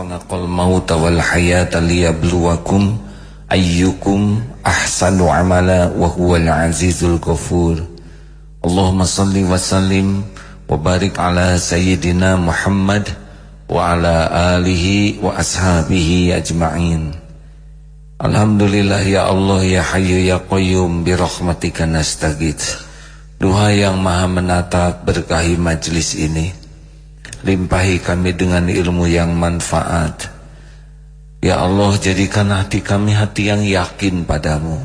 khalaqal mauta wal hayata liyabluwakum ayyukum ahsanu amala wa huwal azizul ghafur. Allahumma salli wa sallim wa barik ala sayyidina Muhammad wa ala alihi wa ashabihi ajma'in. Alhamdulillah ya Allah ya Hayyu ya Qayyum bi rahmatika nastaghits Duha yang maha menata berkahi majlis ini Limpahi kami dengan ilmu yang manfaat. Ya Allah jadikan hati kami hati yang yakin padamu.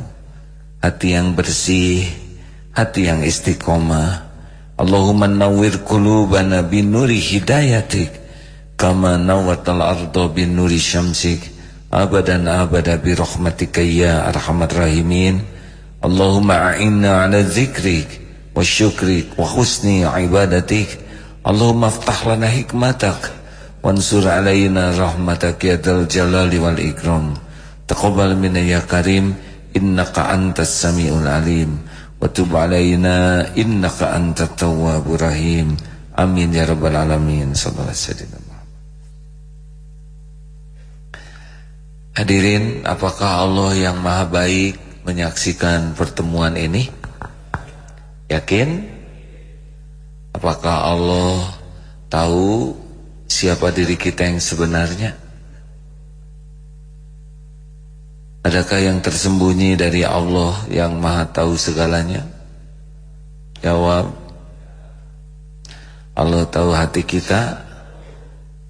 Hati yang bersih Hati yang istiqomah. Allahumma nawwir qulubana binuri hidayatik Kama nawatal ardo binuri syamsik. Abadan abada birahmatika ya arhamar rahimin. Allahumma a'inna ala zikrik Wa syukrik Wa husni ibadatik Allahumma aftah lana hikmatak wansur alaina rahmatak ya dal jalali wal ikram. Taqabbal minna ya karim innaka antas samiul alim. Wa tub alaina innaka antat tawwabur rahim. Amin ya rabbal alamin. Sallallahu alaihi wasallam. Hadirin, apakah Allah yang maha baik menyaksikan pertemuan ini? Yakin? Apakah Allah tahu siapa diri kita yang sebenarnya? Adakah yang tersembunyi dari Allah yang maha tahu segalanya? Jawab Allah tahu hati kita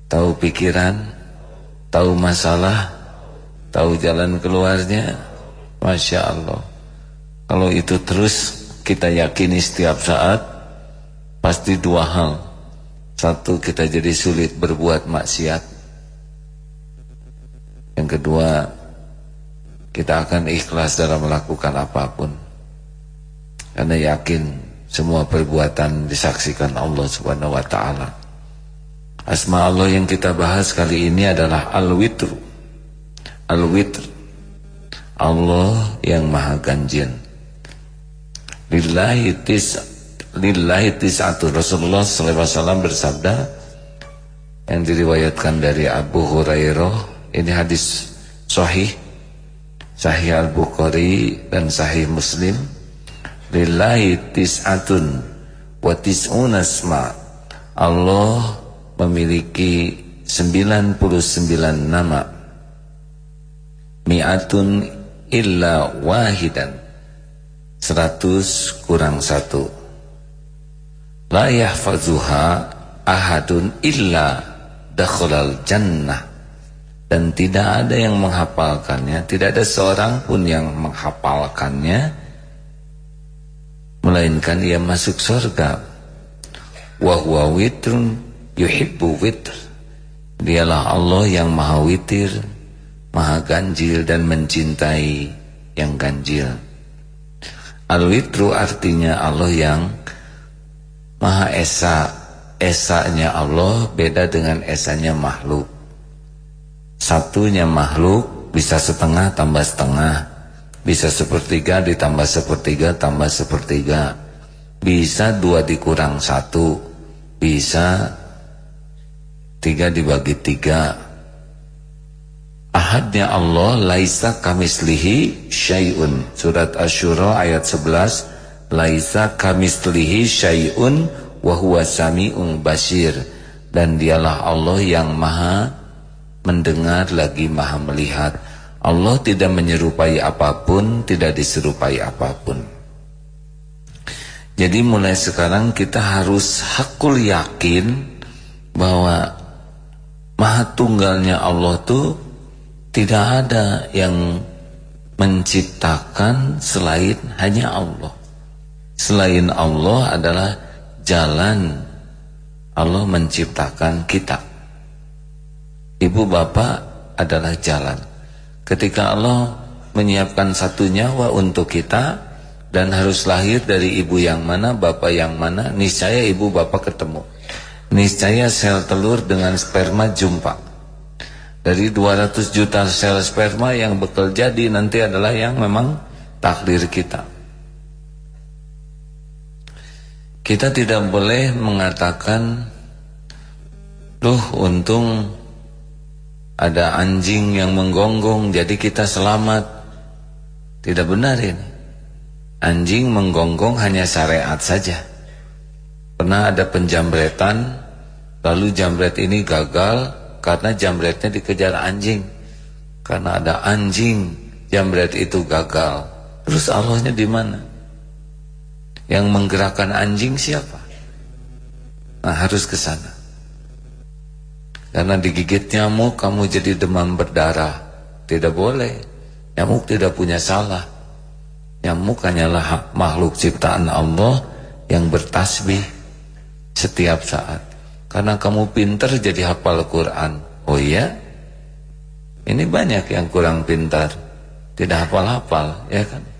Tahu pikiran Tahu masalah Tahu jalan keluarnya Masya Allah Kalau itu terus kita yakini setiap saat Pasti dua hal. Satu kita jadi sulit berbuat maksiat. Yang kedua kita akan ikhlas dalam melakukan apa pun. Karena yakin semua perbuatan disaksikan Allah Subhanahu wa taala. Asma Allah yang kita bahas kali ini adalah Al-Witr. Al-Witr. Allah yang Maha Ganjil. Lillahi tis'a lillahi tis'atu. Rasulullah SAW bersabda yang diriwayatkan dari Abu Hurairah ini hadis sahih sahih Al-Bukhari dan sahih Muslim. Lillahi tis'atun wa tis'una asma. Allah memiliki 99 nama. Mi'atun illa wahidan. 100 kurang 1 la yahfazuha ahadun illa dakhalal jannah. Dan tidak ada yang menghafalkannya tidak ada seorang pun yang menghafalkannya melainkan ia masuk surga. Wa huwa witrun yuhibbu witr. Dialah Allah yang maha witir maha ganjil dan mencintai yang ganjil. Al-witru artinya Allah yang Maha Esa Esanya Allah beda dengan Esanya makhluk. Satunya makhluk bisa setengah tambah setengah Bisa sepertiga ditambah sepertiga tambah sepertiga Bisa dua dikurang satu Bisa tiga dibagi tiga. Ahadnya Allah laisa kamislihi syai'un. Surat Asyura ayat 11 laisa kamislihi syai'un wa huwa sami'un basir. Dan dialah Allah yang maha mendengar lagi maha melihat. Allah tidak menyerupai apa pun tidak diserupai apa pun. Jadi mulai sekarang kita harus hakul yakin bahwa maha tunggalnya Allah tuh tidak ada yang menciptakan selain hanya Allah Selain Allah adalah jalan Allah menciptakan kita. Ibu bapak adalah jalan. Ketika Allah menyiapkan satu nyawa untuk kita dan harus lahir dari ibu yang mana, bapak yang mana, niscaya ibu bapak ketemu. Niscaya sel telur dengan sperma jumpa. Dari 200 juta sel sperma yang bekerja di nanti adalah yang memang takdir kita. Kita tidak boleh mengatakan Duh untung ada anjing yang menggonggong jadi kita selamat. Tidak benar ini. Anjing menggonggong hanya syariat saja. Pernah ada penjambretan, lalu jambret ini gagal karena jambretnya dikejar anjing. Karena ada anjing, jambret itu gagal. Terus Allahnya di mana? Yang menggerakkan anjing siapa? Nah harus ke sana. Karena digigit nyamuk kamu jadi demam berdarah. Tidak boleh. Nyamuk tidak punya salah. Nyamuk hanyalah makhluk ciptaan Allah yang bertasbih setiap saat. Karena kamu pintar jadi hafal Quran. Oh iya? Ini banyak yang kurang pintar. Tidak hafal-hafal, ya kan?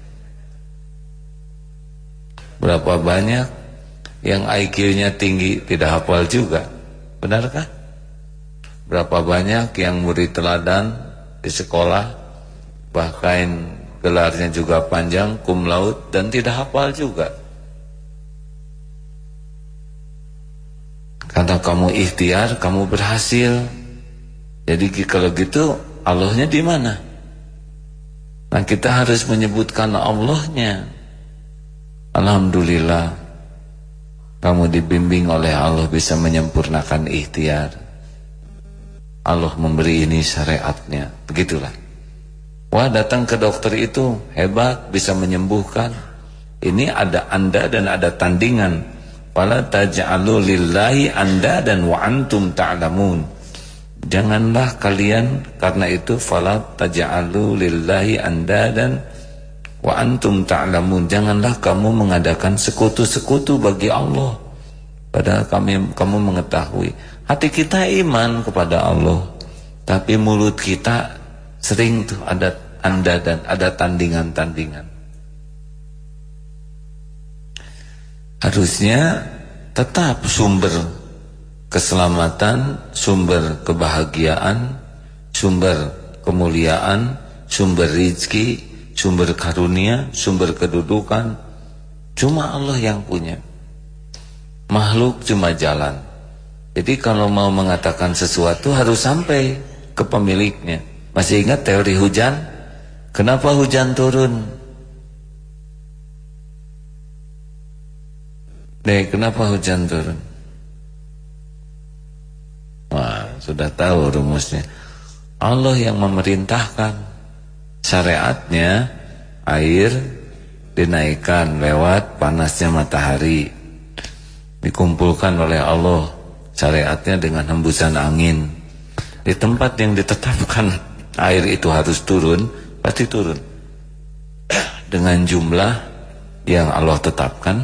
Berapa banyak yang IQ-nya tinggi tidak hafal juga. Benarkah? Berapa banyak yang murid teladan di sekolah bahkan gelarnya juga panjang kum laut dan tidak hafal juga. Karena kamu ikhtiar, kamu berhasil. Jadi kalau gitu Allahnya di mana? Nah kita harus menyebutkan Allahnya. Alhamdulillah kamu dibimbing oleh Allah bisa menyempurnakan ikhtiar. Allah memberi ini syariatnya. Begitulah. Wah datang ke dokter itu hebat bisa menyembuhkan. Ini ada anda dan ada tandingan. Fala taj'alu lillahi anda dan wa antum ta'lamun. Janganlah kalian karena itu fala taj'alu lillahi anda dan Wa antum ta'lamun janganlah kamu mengadakan sekutu-sekutu bagi Allah. Padahal kami kamu mengetahui hati kita iman kepada Allah, tapi mulut kita sering tuh ada anda dan ada tandingan-tandingan. Harusnya tetap sumber keselamatan, sumber kebahagiaan, sumber kemuliaan, sumber rizki sumber karunia, sumber kedudukan cuma Allah yang punya. Makhluk cuma jalan. Jadi kalau mau mengatakan sesuatu harus sampai ke pemiliknya. Masih ingat teori hujan? Kenapa hujan turun? Nih, kenapa hujan turun? Wah, sudah tahu rumusnya. Allah yang memerintahkan syariatnya air dinaikkan lewat panasnya matahari dikumpulkan oleh Allah syariatnya dengan hembusan angin. Di tempat yang ditetapkan air itu harus turun pasti turun. Dengan jumlah yang Allah tetapkan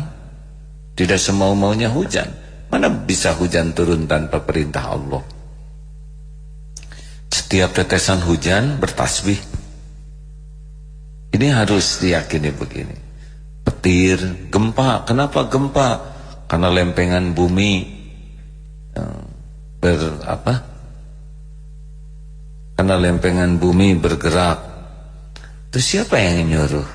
tidak semau-maunya hujan. Mana bisa hujan turun tanpa perintah Allah? Setiap tetesan hujan bertasbih ini harus diyakini begini. Petir, gempa. Kenapa gempa? Karena lempengan bumi ber apa? Karena lempengan bumi bergerak. Terus siapa yang nyuruh?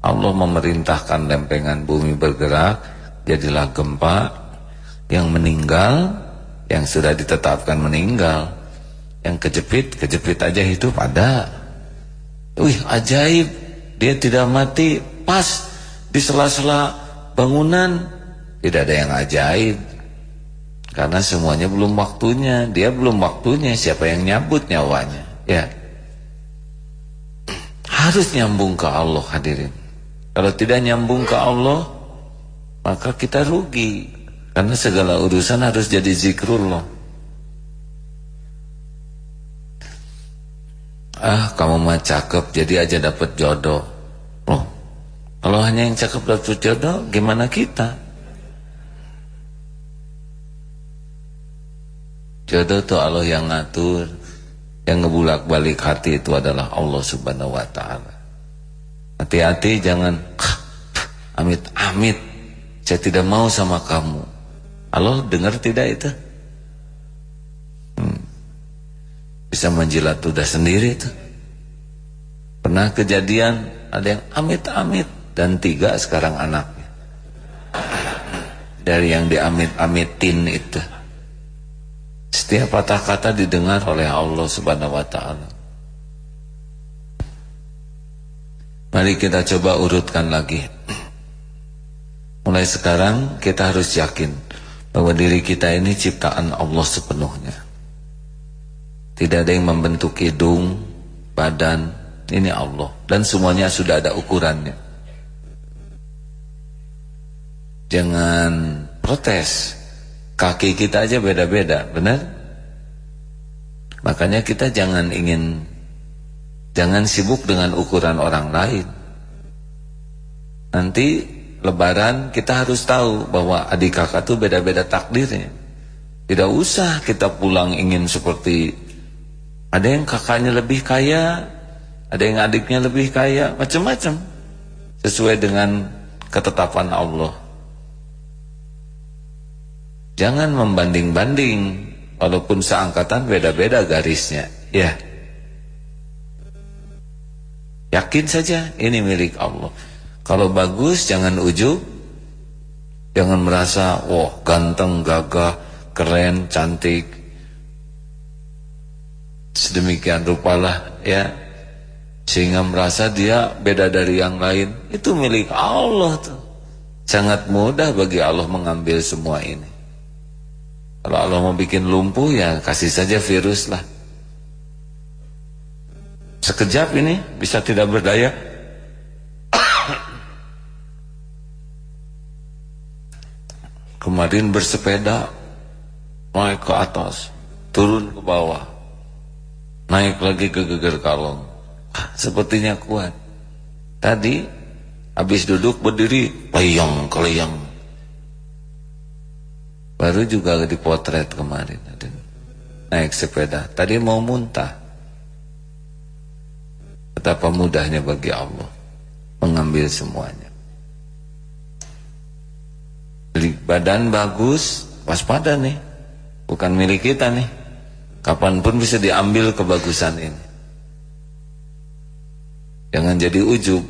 Allah memerintahkan lempengan bumi bergerak, jadilah gempa yang meninggal, yang sudah ditetapkan meninggal. Yang kejepit, kejepit aja hidup ada. Wih ajaib. Dia tidak mati Pas di sela-sela bangunan. Tidak ada yang ajaib. Karena semuanya belum waktunya. Dia belum waktunya. Siapa yang nyambut nyawanya? Ya. Harus nyambung ke Allah hadirin. Kalau tidak nyambung ke Allah Maka kita rugi. Karena segala urusan harus jadi zikrullah Ah kamu mah cakep jadi aja dapat jodoh. Loh Kalau hanya yang cakep dapat jodoh Gimana kita? Jodoh itu Allah yang ngatur. Yang ngebulak balik hati itu adalah Allah subhanahu wa ta'ala. Hati-hati jangan Amit-amit. Saya tidak mau sama kamu. Allah dengar tidak itu bisa menjilat ludah sendiri itu. Pernah kejadian ada yang amit-amit dan tiga sekarang anaknya. Dari yang diamit-amitin itu. Setiap patah kata didengar oleh Allah Subhanahu wa taala. Mari kita coba urutkan lagi. Mulai sekarang kita harus yakin bahwa diri kita ini ciptaan Allah sepenuhnya. Tidak ada yang membentuk hidung, badan, ini Allah dan semuanya sudah ada ukurannya. Jangan protes. Kaki kita aja beda-beda, benar? Makanya kita jangan ingin jangan sibuk dengan ukuran orang lain. Nanti lebaran kita harus tahu bahwa adik kakak itu beda-beda takdirnya. Tidak usah kita pulang ingin seperti ada yang kakaknya lebih kaya, ada yang adiknya lebih kaya, macam-macam. Sesuai dengan ketetapan Allah. Jangan membanding-banding Walaupun seangkatan beda-beda garisnya Ya Yakin saja ini milik Allah Kalau bagus jangan ujub Jangan merasa Wah ganteng, gagah, keren, cantik Sedemikian rupalah ya. Sehingga merasa dia beda dari yang lain. Itu milik Allah tuh. Sangat mudah bagi Allah mengambil semua ini. Kalau Allah mau bikin lumpuh ya kasih saja virus lah. Sekejap ini bisa tidak berdaya. Kemarin bersepeda naik ke atas, turun ke bawah, naik lagi ke geger kalong. Sepertinya kuat. Tadi habis duduk berdiri, leyang keleyang Baru juga dipotret kemarin Naik sepeda. Tadi mau muntah. Betapa mudahnya bagi Allah Mengambil semuanya. Badan bagus Waspada nih. Bukan milik kita nih Kapan pun bisa diambil kebagusan ini Jangan jadi ujub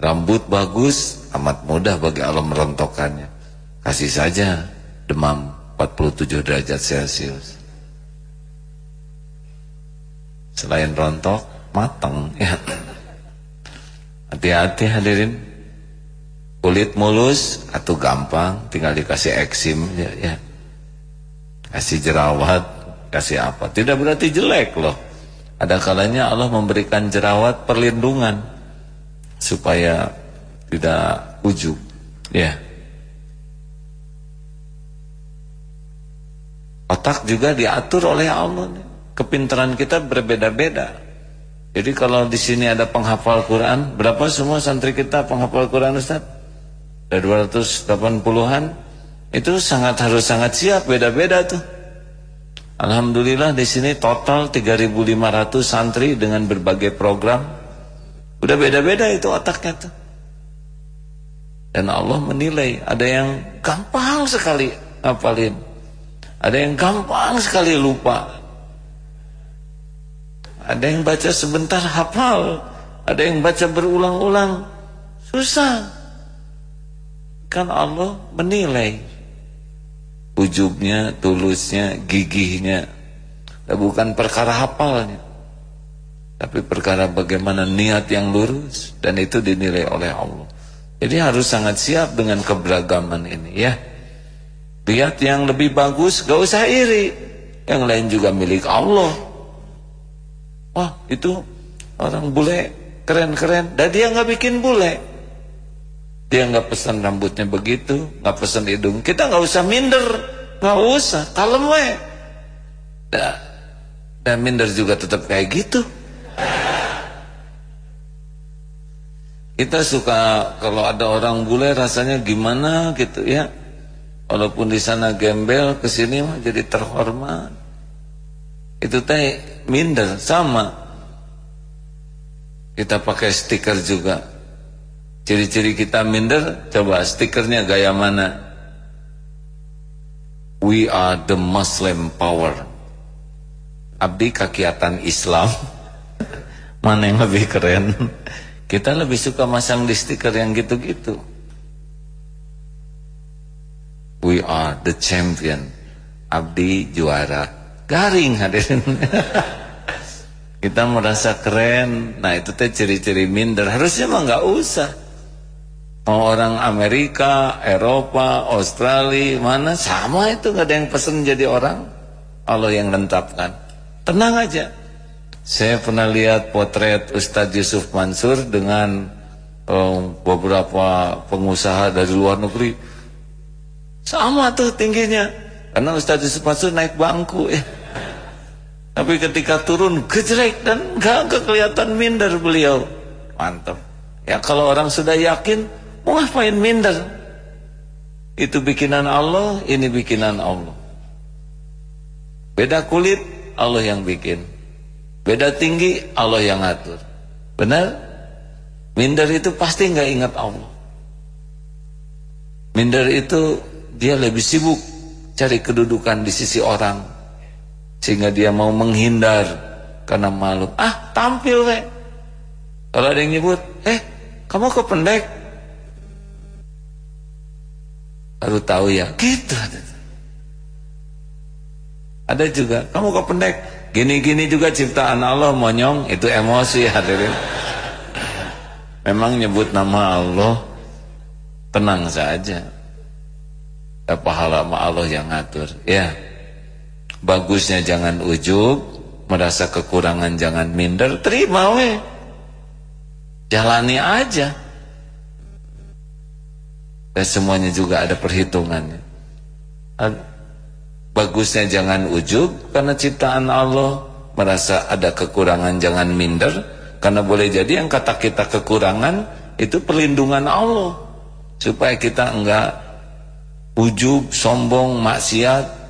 Rambut bagus Amat mudah bagi Allah merontokkannya Kasih saja demam 47 derajat Celcius. Selain rontok, matang ya. Hati-hati hadirin. Kulit mulus atau gampang, tinggal dikasih eksim ya, ya. Kasih jerawat, kasih apa. Tidak berarti jelek loh. Ada kalanya Allah memberikan jerawat perlindungan supaya tidak ujub. Ya. Otak juga diatur oleh Allah. Kepintaran kita berbeda-beda. Jadi kalau di sini ada penghafal Quran, berapa semua santri kita penghafal Quran Ustaz? Ada 280-an. Itu sangat harus sangat siap, beda-beda tuh. Alhamdulillah di sini total 3.500 santri dengan berbagai program. Udah beda-beda itu otaknya tuh. Dan Allah menilai ada yang gampang sekali hafalin. Ada yang gampang sekali lupa. Ada yang baca sebentar hafal. Ada yang baca berulang-ulang. Susah. Kan Allah menilai. Ujubnya, tulusnya, gigihnya. Bukan perkara hafalnya. Tapi perkara bagaimana niat yang lurus. Dan itu dinilai oleh Allah. Jadi harus sangat siap dengan keberagaman ini ya. Lihat yang lebih bagus, gak usah iri. Yang lain juga milik Allah. Wah, itu orang bule keren-keren. Dan dia nggak bikin bule. Dia nggak pesan rambutnya begitu, nggak pesan hidung. Kita nggak usah minder, nggak usah. Kalem we. Dan, dan minder juga tetap kayak gitu. Kita suka kalau ada orang bule rasanya gimana gitu ya. Walaupun di sana gembel, ke sini mah jadi terhormat. Itu teh minder sama. Kita pakai stiker juga. Ciri-ciri kita minder, coba stikernya gaya mana? We are the Muslim power. Abdi kakiatan Islam. mana yang lebih keren? Kita lebih suka masang di stiker yang gitu-gitu. We are the champion. abdi juara garing hadirin kita merasa keren nah itu teh ciri-ciri minder harusnya mah nggak usah orang Amerika Eropa Australia mana sama itu nggak ada yang pesen jadi orang Allah yang lentapkan tenang aja saya pernah lihat potret Ustadz Yusuf Mansur dengan um, beberapa pengusaha dari luar negeri sama tuh tingginya karena Ustaz Yusuf Mansur naik bangku ya. Tapi ketika turun gejrek dan gak kelihatan minder beliau. Mantap. Ya kalau orang sudah yakin mau ngapain minder? Itu bikinan Allah, ini bikinan Allah. Beda kulit, Allah yang bikin. Beda tinggi, Allah yang atur. Benar? Minder itu pasti nggak ingat Allah. Minder itu dia lebih sibuk cari kedudukan di sisi orang sehingga dia mau menghindar karena malu ah tampil kalau ada yang nyebut eh kamu kok pendek baru tahu ya. Gitu ada. Juga kamu kok pendek? Gini-gini juga ciptaan Allah monyong. Itu emosi hadirin. Memang nyebut nama Allah tenang saja. Eh, pahala sama Allah yang ngatur ya. Bagusnya jangan ujub merasa kekurangan jangan minder terima we. Jalani aja dan semuanya juga ada perhitungannya. Bagusnya jangan ujub karena ciptaan Allah. Merasa ada kekurangan jangan minder. Karena boleh jadi yang kata kita kekurangan itu perlindungan Allah. Supaya kita enggak ujub, sombong, maksiat.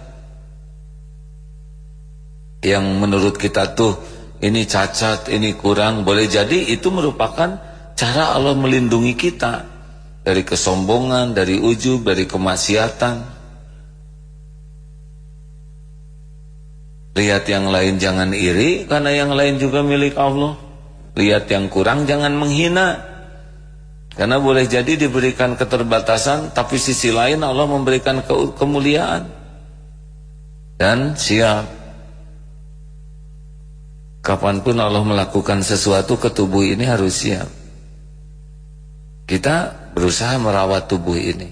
Yang menurut kita tuh ini cacat, ini kurang, boleh jadi itu merupakan cara Allah melindungi kita dari kesombongan, dari ujub, dari kemaksiatan. Lihat yang lain jangan iri karena yang lain juga milik Allah. Lihat yang kurang jangan menghina karena boleh jadi diberikan keterbatasan Tapi sisi lain Allah memberikan ke kemuliaan Dan siap Kapan pun Allah melakukan sesuatu ke tubuh ini harus siap Kita berusaha merawat tubuh ini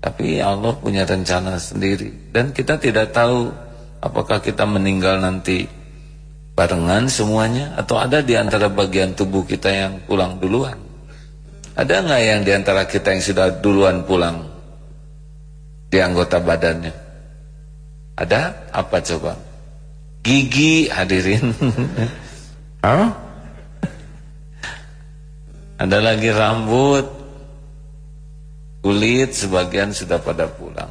Tapi Allah punya rencana sendiri Dan kita tidak tahu Apakah kita meninggal nanti Barengan semuanya Atau ada di antara bagian tubuh kita yang pulang duluan ada nggak yang di antara kita yang sudah duluan pulang di anggota badannya? Ada apa coba? Gigi hadirin. huh? Ada lagi rambut, kulit sebagian sudah pada pulang.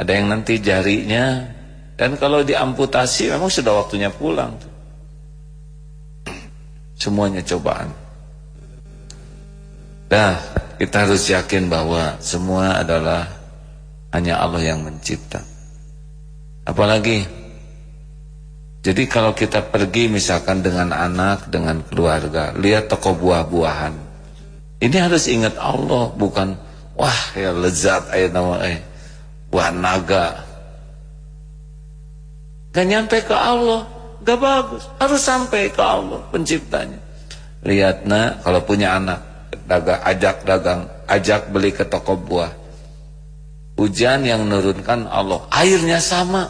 Ada yang nanti jarinya dan kalau diamputasi memang sudah waktunya pulang. Semuanya cobaan. Nah, kita harus yakin bahwa semua adalah hanya Allah yang mencipta. Apalagi, jadi kalau kita pergi misalkan dengan anak, dengan keluarga, lihat toko buah-buahan. Ini harus ingat Allah, bukan wah ya lezat ayat nama eh buah naga. Gak nyampe ke Allah, gak bagus. Harus sampai ke Allah penciptanya. Lihat nak, kalau punya anak, dagang ajak dagang ajak beli ke toko buah hujan yang menurunkan Allah airnya sama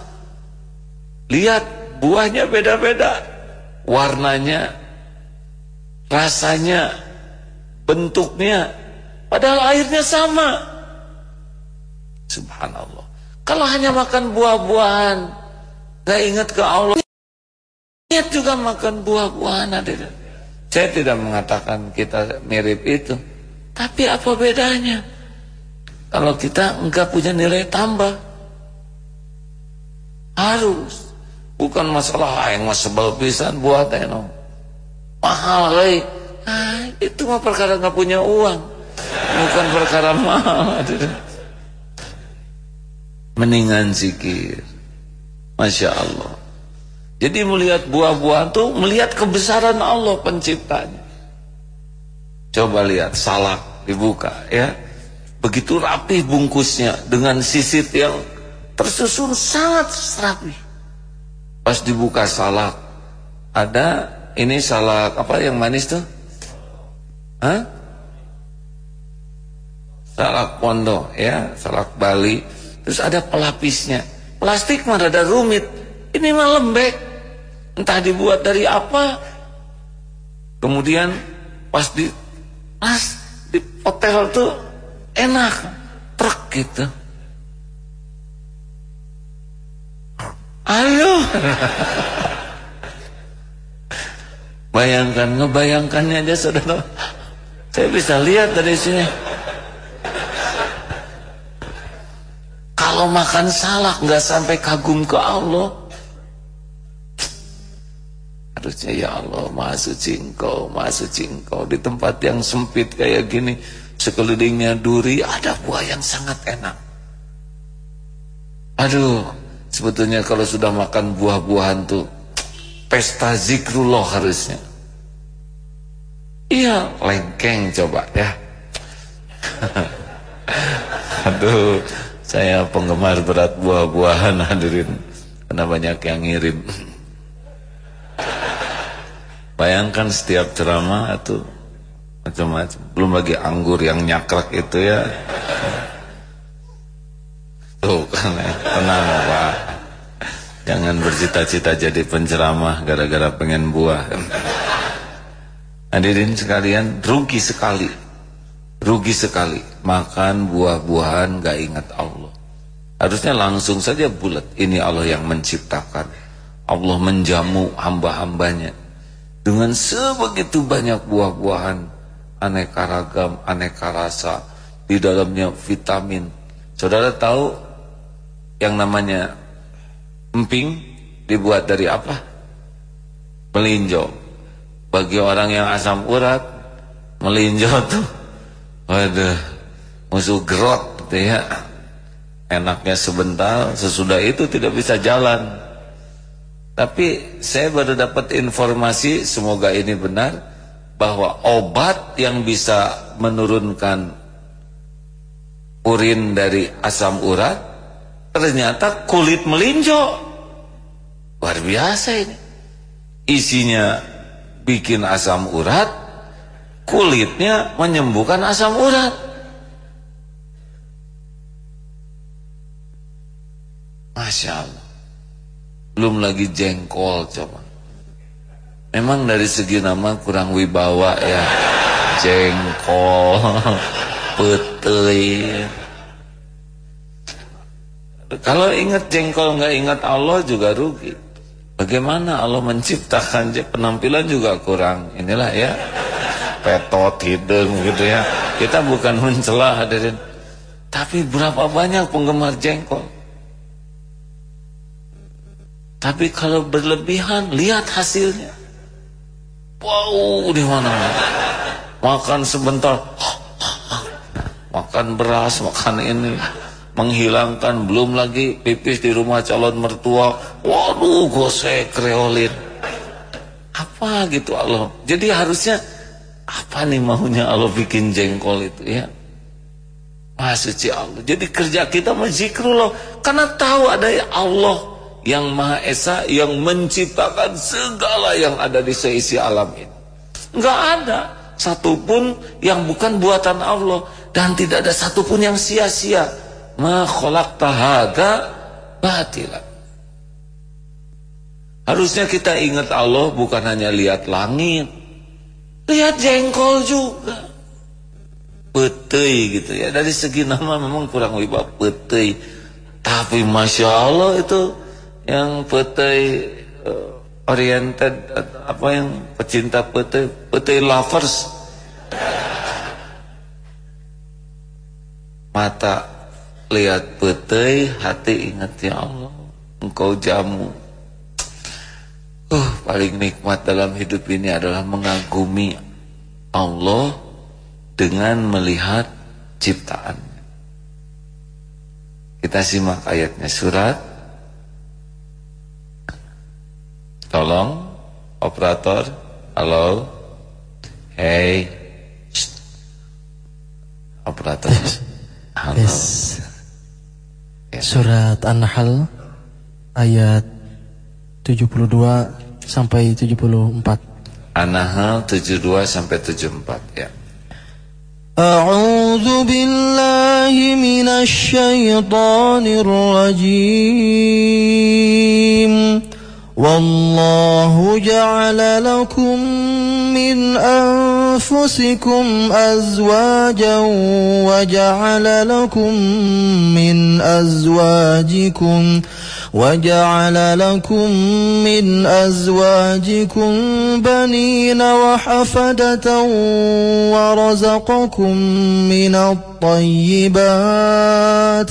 lihat buahnya beda-beda warnanya rasanya bentuknya padahal airnya sama subhanallah kalau hanya makan buah-buahan gak ingat ke Allah lihat juga makan buah-buahan saya tidak mengatakan kita mirip itu. Tapi apa bedanya? Kalau kita enggak punya nilai tambah. Harus. Bukan masalah yang mas sebel pisan buat eno. Mahal lagi. Itu mah perkara enggak punya uang. Bukan perkara mahal. Mendingan zikir. Masya Allah. Jadi melihat buah-buahan itu melihat kebesaran Allah penciptanya. Coba lihat salak dibuka ya. Begitu rapi bungkusnya dengan sisit yang tersusun sangat rapi. Pas dibuka salak, ada ini salak apa yang manis tuh? Hah? Salak pondok ya, salak Bali. Terus ada pelapisnya. Plastik mah ada rumit. Ini mah lembek. Entah dibuat dari apa. Kemudian pas di pas di hotel tuh enak, truk gitu. Ayo. Bayangkan, ngebayangkannya aja saudara. Saya bisa lihat dari sini. Kalau makan salak nggak sampai kagum ke Allah. Harusnya ya Allah, maha suci engkau, maha. Di tempat yang sempit kayak gini, sekelilingnya duri, ada buah yang sangat enak. Aduh, sebetulnya kalau sudah makan buah-buahan tuh, pesta zikrullah harusnya. Iya, lengkeng coba ya. Aduh, saya penggemar berat buah-buahan hadirin. Karena banyak yang ngirim. Bayangkan setiap ceramah itu macam-macam. Belum lagi anggur yang nyakrak itu ya. Tuh kan ya, tenang Pak. Jangan bercita-cita jadi penceramah gara-gara pengen buah. Hadirin sekalian, rugi sekali. Rugi sekali. Makan buah-buahan gak ingat Allah. Harusnya langsung saja bulat. Ini Allah yang menciptakan. Allah menjamu hamba-hambanya. Dengan sebegitu banyak buah-buahan. Aneka ragam, aneka rasa. Di dalamnya vitamin. Saudara tahu yang namanya emping dibuat dari apa? Melinjo bagi orang yang asam urat melinjo tuh. Waduh musuh gerot gitu ya. Enaknya sebentar sesudah itu tidak bisa jalan. Tapi saya baru dapat informasi semoga ini benar bahwa obat yang bisa menurunkan urin dari asam urat ternyata kulit melinjo. Luar biasa ini. Isinya bikin asam urat, kulitnya menyembuhkan asam urat. Masya Allah. Belum lagi jengkol coba. Memang dari segi nama kurang wibawa ya. Jengkol, petei. Kalau ingat jengkol nggak ingat Allah juga rugi. Bagaimana Allah menciptakan penampilan juga kurang. Inilah ya. Petot, hidung gitu ya. Kita bukan mencela hadirin. Tapi berapa banyak penggemar jengkol. Tapi kalau berlebihan, lihat hasilnya. Wow, di mana? Makan sebentar. Makan beras, makan ini menghilangkan belum lagi pipis di rumah calon mertua. Waduh gosek kreolin. Apa gitu Allah? Jadi harusnya apa nih maunya Allah bikin jengkol itu ya? Maha suci Allah. Jadi kerja kita menzikrullah karena tahu ada Allah yang Maha Esa yang menciptakan segala yang ada di seisi alam ini. Nggak ada satupun yang bukan buatan Allah. Dan tidak ada satupun yang sia-sia ma khalaqta hadza batila. Harusnya kita ingat Allah bukan hanya lihat langit. Lihat jengkol juga. Petei gitu ya. Dari segi nama memang kurang wibawa petei. Tapi Masya Allah itu yang petei uh, oriented apa yang pecinta petei, petei lovers. Mata lihat petai hati ingat ya Allah engkau jamu. Uh paling nikmat dalam hidup ini adalah mengagumi Allah dengan melihat ciptaan. Kita simak ayatnya surat. Tolong operator. Halo. Hey. Operator. Halo. Yes. Surat An-Nahl ayat 72 sampai 74. An-Nahl 72 sampai 74 ya. A'udzu billahi minasy syaithanir rajim. Wallahu ja'ala lakum من أنفسكم أزواجا وجعل لكم من أزواجكم وجعل لكم من أزواجكم بنين وحفدة ورزقكم من الطيبات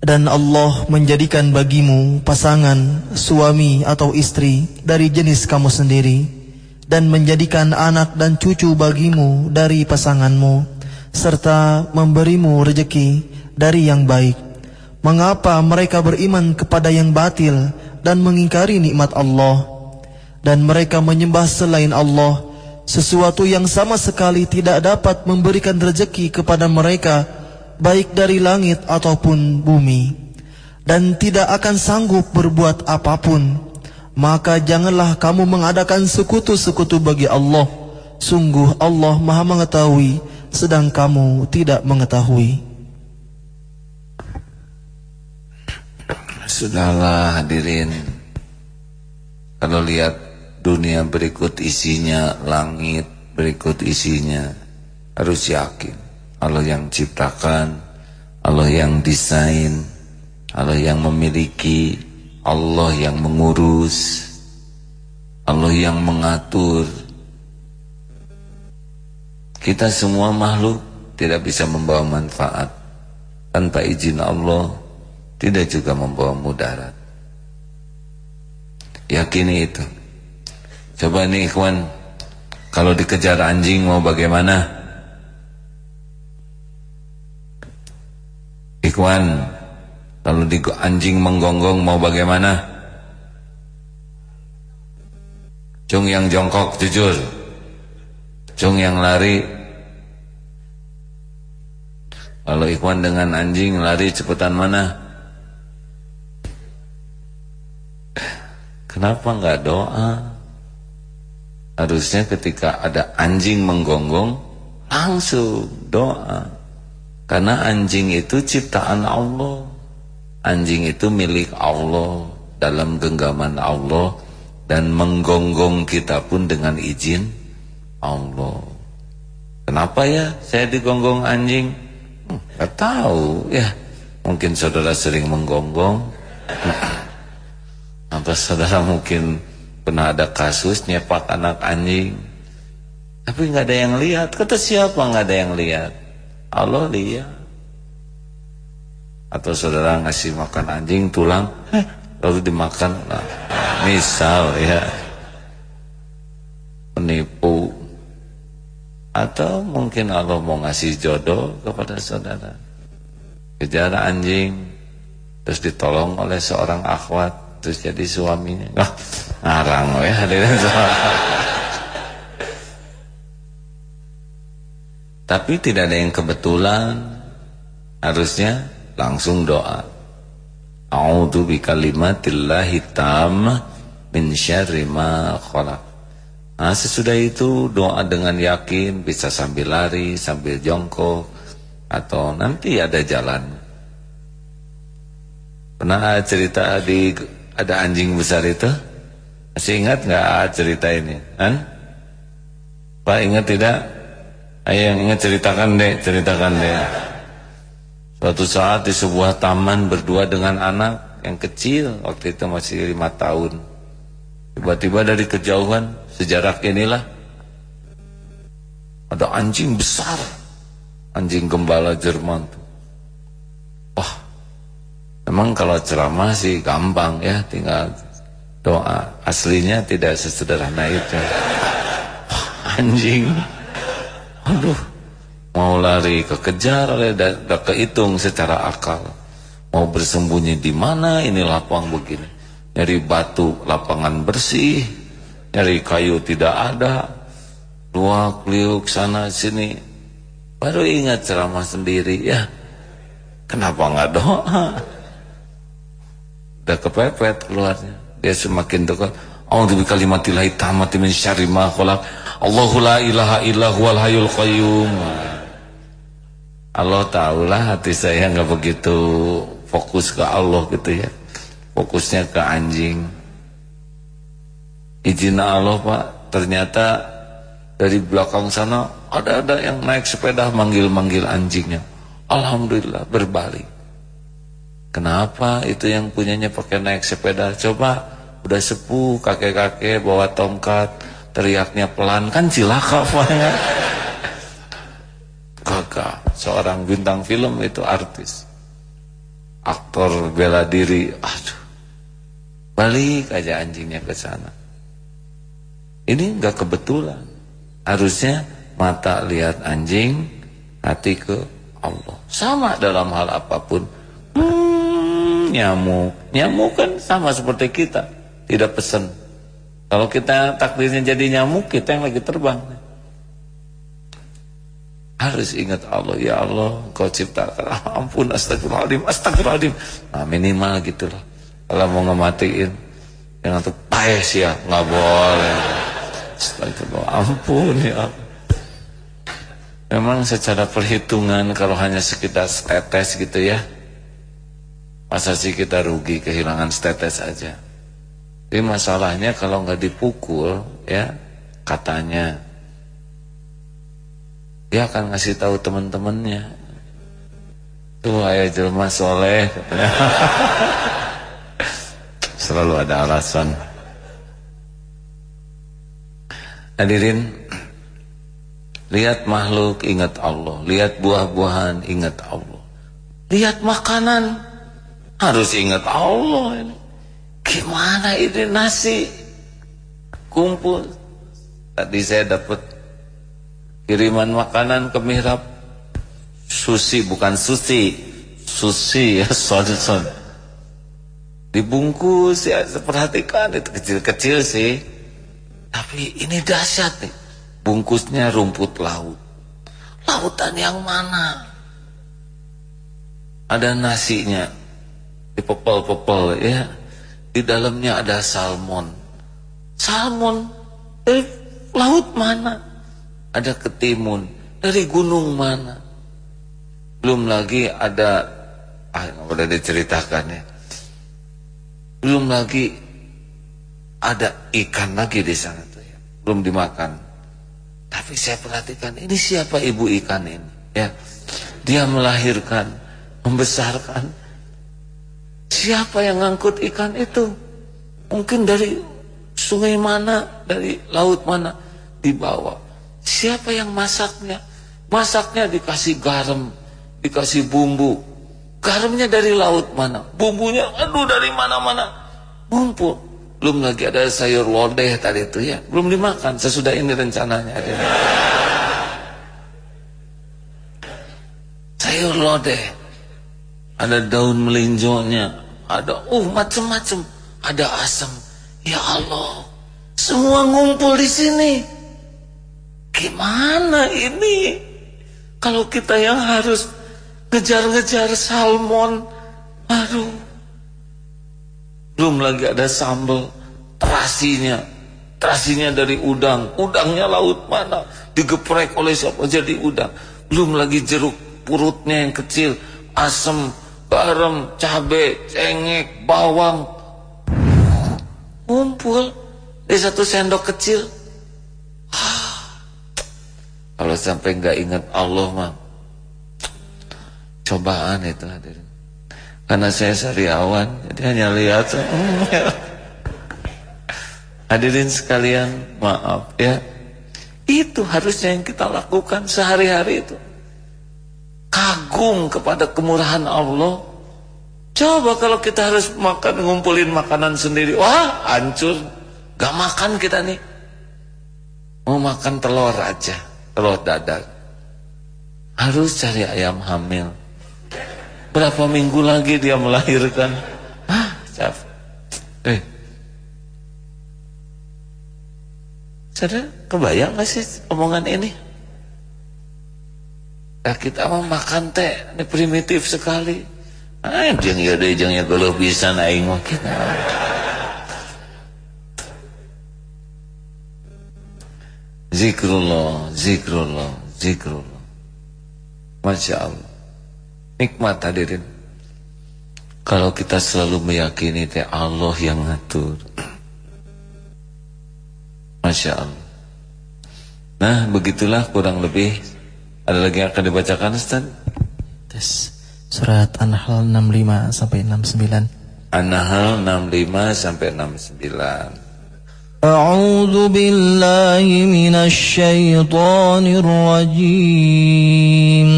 Dan Allah menjadikan bagimu pasangan, suami atau istri dari jenis kamu sendiri Dan menjadikan anak dan cucu bagimu dari pasanganmu Serta memberimu rejeki dari yang baik. Mengapa mereka beriman kepada yang batil dan mengingkari nikmat Allah? Dan mereka menyembah selain Allah Sesuatu yang sama sekali tidak dapat memberikan rejeki kepada mereka baik dari langit ataupun bumi dan tidak akan sanggup berbuat apa pun maka janganlah kamu mengadakan sekutu-sekutu bagi Allah. Sungguh Allah Maha mengetahui sedang kamu tidak mengetahui. Sudahlah hadirin. Kalau lihat dunia berikut isinya Langit berikut isinya Harus yakin Allah yang ciptakan, Allah yang desain, Allah yang memiliki, Allah yang mengurus, Allah yang mengatur. Kita semua makhluk tidak bisa membawa manfaat tanpa izin Allah, tidak juga membawa mudarat. Yakini itu. Coba nih ikhwan, kalau dikejar anjing mau bagaimana? Ikhwan Kalau di anjing menggonggong mau bagaimana? Cung yang jongkok jujur Cung yang lari Kalau ikhwan dengan anjing lari cepetan mana? Kenapa enggak doa? Harusnya ketika ada anjing menggonggong Langsung doa karena anjing itu ciptaan Allah. Anjing itu milik Allah dalam genggaman Allah dan menggonggong kita pun dengan izin Allah. Kenapa ya saya digonggong anjing? Hmm, gak tahu ya. Mungkin saudara sering menggonggong. Atau saudara mungkin pernah ada kasus nyepak anak anjing. Tapi nggak ada yang lihat. Kata siapa nggak ada yang lihat? Allah lihat atau saudara ngasih makan anjing tulang lalu dimakan nah, misal ya. Penipu atau mungkin Allah mau ngasih jodoh kepada saudara. Kejar anjing terus ditolong oleh seorang akhwat terus jadi suaminya. Oh, ngarang ya hadirin Tapi tidak ada yang kebetulan. Harusnya langsung doa. A'udzu bikalimatillahi tammah min syarri ma khalaq. Nah, sesudah itu doa dengan yakin bisa sambil lari, sambil jongkok atau nanti ada jalan. Pernah cerita di ada anjing besar itu? Masih ingat nggak cerita ini? Pak ingat tidak? Ayo ingat ceritakan deh, ceritakan deh. Suatu saat di sebuah taman berdua dengan anak yang kecil Waktu itu masih lima tahun Tiba-tiba dari kejauhan sejarah inilah Ada anjing besar Anjing gembala Jerman tuh. Wah Memang kalau ceramah sih gampang ya Tinggal doa Aslinya tidak sesederhana itu Wah, Anjing Aduh Mau lari kekejar oleh dan kehitung secara akal. Mau bersembunyi di mana ini lapang begini. Nyari batu lapangan bersih, nyari kayu tidak ada. Dua kliuk sana sini. Baru ingat ceramah sendiri ya. Kenapa nggak doa? Udah kepepet keluarnya. Dia semakin dekat. A'udzu bikalimatillahi tammati min syarri ma khalaq. Allahu la ilaha illa huwal hayyul qayyum. Allah tahulah hati saya nggak begitu fokus ke Allah gitu ya. Fokusnya ke anjing. Izin Allah pak ternyata dari belakang sana ada-ada yang naik sepeda manggil-manggil anjingnya. Alhamdulillah berbalik. Kenapa itu yang punyanya pakai naik sepeda? Coba udah sepuh kakek-kakek bawa tongkat teriaknya pelan kan cilaka pak ya. Kakak seorang bintang film itu artis. Aktor bela diri. Aduh. Balik aja anjingnya ke sana. Ini nggak kebetulan. Harusnya mata lihat anjing hati ke Allah. Sama dalam hal apa pun. Hmm, nyamuk. Nyamuk kan sama seperti kita. Tidak pesan kalau kita takdirnya jadi nyamuk kita yang lagi terbang. Harus ingat Allah ya Allah kau ciptakan. Ampun astagfirullahaladzim astagfirullahaladzim. Nah minimal gitu loh kalau mau ngematiin jangan tuh paes ya nggak boleh. Astagfirullah ampun ya memang secara perhitungan kalau hanya sekitar setetes gitu ya masa sih kita rugi kehilangan setetes aja tapi masalahnya kalau nggak dipukul ya katanya dia akan ngasih tahu teman-temannya. Tuh ayah jelma soleh selalu ada alasan. Hadirin lihat makhluk ingat Allah lihat buah-buahan ingat Allah. Lihat makanan harus ingat Allah ini gimana ini nasi? Kumpul. Tadi saya dapat kiriman makanan ke mihrab. Susi bukan susi susi ya son son. Dibungkus ya perhatikan. Itu kecil-kecil sih. Tapi ini dahsyat nih. Bungkusnya rumput laut. Lautan yang mana? Ada nasinya. Dipepel-pepel ya di dalamnya ada salmon. Salmon eh laut mana? Ada ketimun dari gunung mana? Belum lagi ada ah udah diceritakan ya. Belum lagi ada ikan lagi di sana tuh ya. Belum dimakan. Tapi saya perhatikan ini siapa ibu ikan ini? Ya dia melahirkan membesarkan siapa yang ngangkut ikan itu mungkin dari sungai mana dari laut mana dibawa Siapa yang masaknya? Masaknya dikasih garam, dikasih bumbu. Garamnya dari laut mana? Bumbunya aduh dari mana-mana. Ngumpul. Belum lagi ada sayur lodeh tadi itu ya. Belum dimakan. Sesudah ini rencananya. Sayur lodeh. Ada daun melinjonya. Ada uh macam-macam. Ada asam. Ya Allah. Semua ngumpul di sini. Gimana ini? Kalau kita yang harus ngejar-ngejar salmon, aduh. Belum lagi ada sambal, terasinya. Terasinya dari udang, udangnya laut mana? Digeprek oleh siapa jadi udang. Belum lagi jeruk purutnya yang kecil, asam, garam, cabai, cengek, bawang. Ngumpul di satu sendok kecil kalau sampai nggak ingat Allah mah cobaan itu hadirin. Karena saya sariawan, jadi hanya lihat. hadirin sekalian, maaf ya. Itu harusnya yang kita lakukan sehari-hari itu. Kagum kepada kemurahan Allah. Coba kalau kita harus makan ngumpulin makanan sendiri, wah hancur. Gak makan kita nih. Mau makan telur aja, telur dadar. Harus cari ayam hamil. Berapa minggu lagi dia melahirkan? Hah. Eh. Saudara, kebayang gak sih omongan ini? Ya kita mau makan teh, ini primitif sekali. Ah, jeung ya deh, jeung ya kalau bisa naik mah kita. Zikrullah, zikrullah, zikrullah. Masya Allah. Nikmat hadirin. Kalau kita selalu meyakini teh Allah yang ngatur. Masya Allah. Nah, begitulah kurang lebih. Ada lagi yang akan dibacakan Ustaz? Tes. Surat An-Nahl 65 sampai 69. An-Nahl 65 sampai 69. أعوذ بالله من الشيطان الرجيم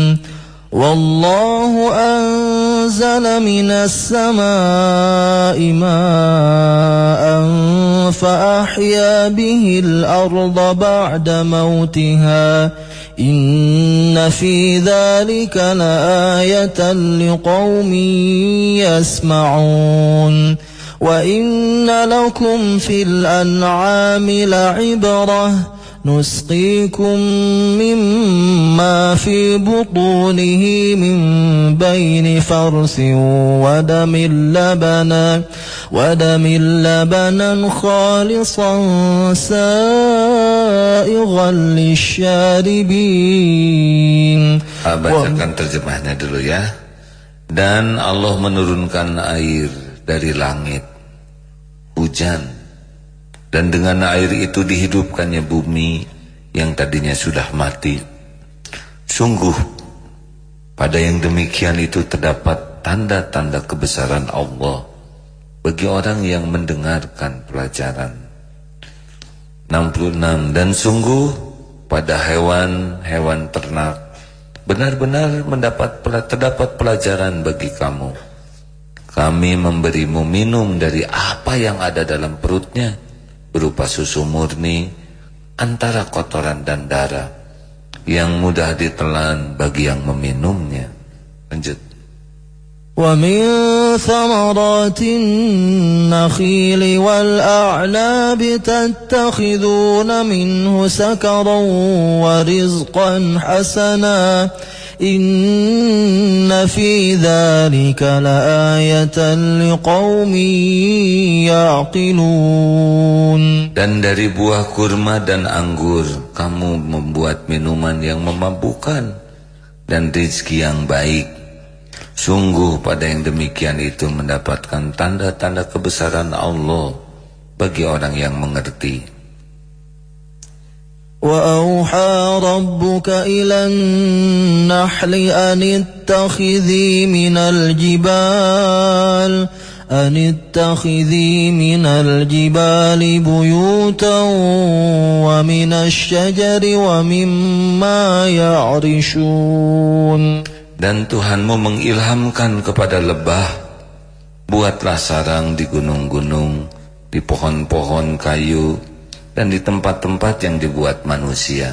والله أنزل من السماء ماء فأحيا به الأرض بعد موتها إن في ذلك لآية لقوم يسمعون وإن لكم في الأنعام لعبرةً نسقيكم مما في بطونه من بين فرث ودم لبنا ودم لبنا خالصا سائغا للشاربين Bacakan terjemahnya dulu ya Dan Allah menurunkan air dari langit Hujan dan dengan air itu dihidupkannya bumi yang tadinya sudah mati. Sungguh pada yang demikian itu terdapat tanda-tanda kebesaran Allah bagi orang yang mendengarkan pelajaran. 66 dan sungguh pada hewan-hewan ternak benar-benar mendapat terdapat pelajaran bagi kamu. Kami memberimu minum dari apa yang ada dalam perutnya berupa susu murni antara kotoran dan darah yang mudah ditelan bagi yang meminumnya. Lanjut. Wa min ثمرات النخيل والأعناب تتخذون منه سكرا ورزقا حسنا Inna fi dhalika laayatan liqaumin yaqilun Dan dari buah kurma dan anggur kamu membuat minuman yang memabukkan dan rizki yang baik Sungguh pada yang demikian itu mendapatkan tanda-tanda kebesaran Allah bagi orang yang mengerti وأوحى ربك إلى النحل أن اتخذي من الجبال أن اتخذي من الجبال بيوتا ومن الشجر ومما يعرشون dan Tuhanmu mengilhamkan kepada lebah Buatlah sarang di gunung-gunung Di pohon-pohon kayu dan di tempat-tempat yang dibuat manusia.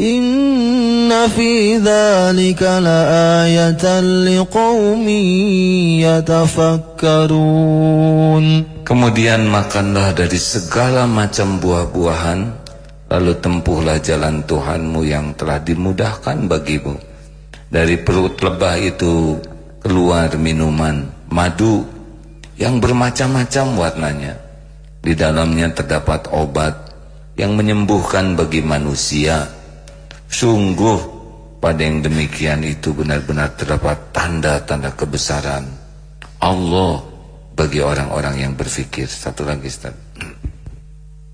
إن في ذلك لآية لقوم يتفكرون Kemudian makanlah dari segala macam buah-buahan Lalu tempuhlah jalan Tuhanmu yang telah dimudahkan bagimu Dari perut lebah itu keluar minuman Madu yang bermacam-macam warnanya. Di dalamnya terdapat obat yang menyembuhkan bagi manusia. Sungguh pada yang demikian itu benar-benar terdapat tanda-tanda kebesaran Allah bagi orang-orang yang berfikir. Satu lagi Ustaz.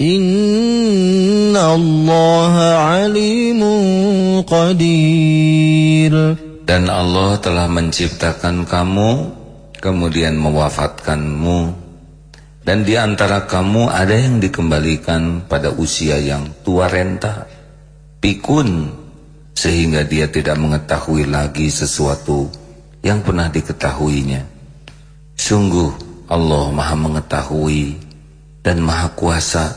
إن الله عليم قدير Dan Allah telah menciptakan kamu Kemudian mewafatkanmu Dan di antara kamu ada yang dikembalikan pada usia yang tua renta Pikun Sehingga dia tidak mengetahui lagi sesuatu yang pernah diketahuinya Sungguh Allah maha mengetahui dan maha kuasa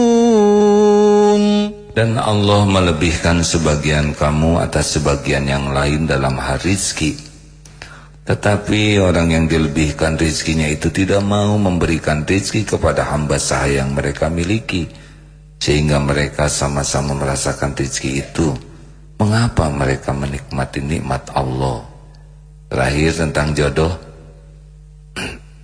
Dan Allah melebihkan sebagian kamu atas sebagian yang lain dalam hal rizki. Tetapi orang yang dilebihkan rizkinya itu tidak mau memberikan rizki kepada hamba sahaya yang mereka miliki. Sehingga mereka sama-sama merasakan rizki itu. Mengapa mereka menikmati nikmat Allah? Terakhir tentang jodoh.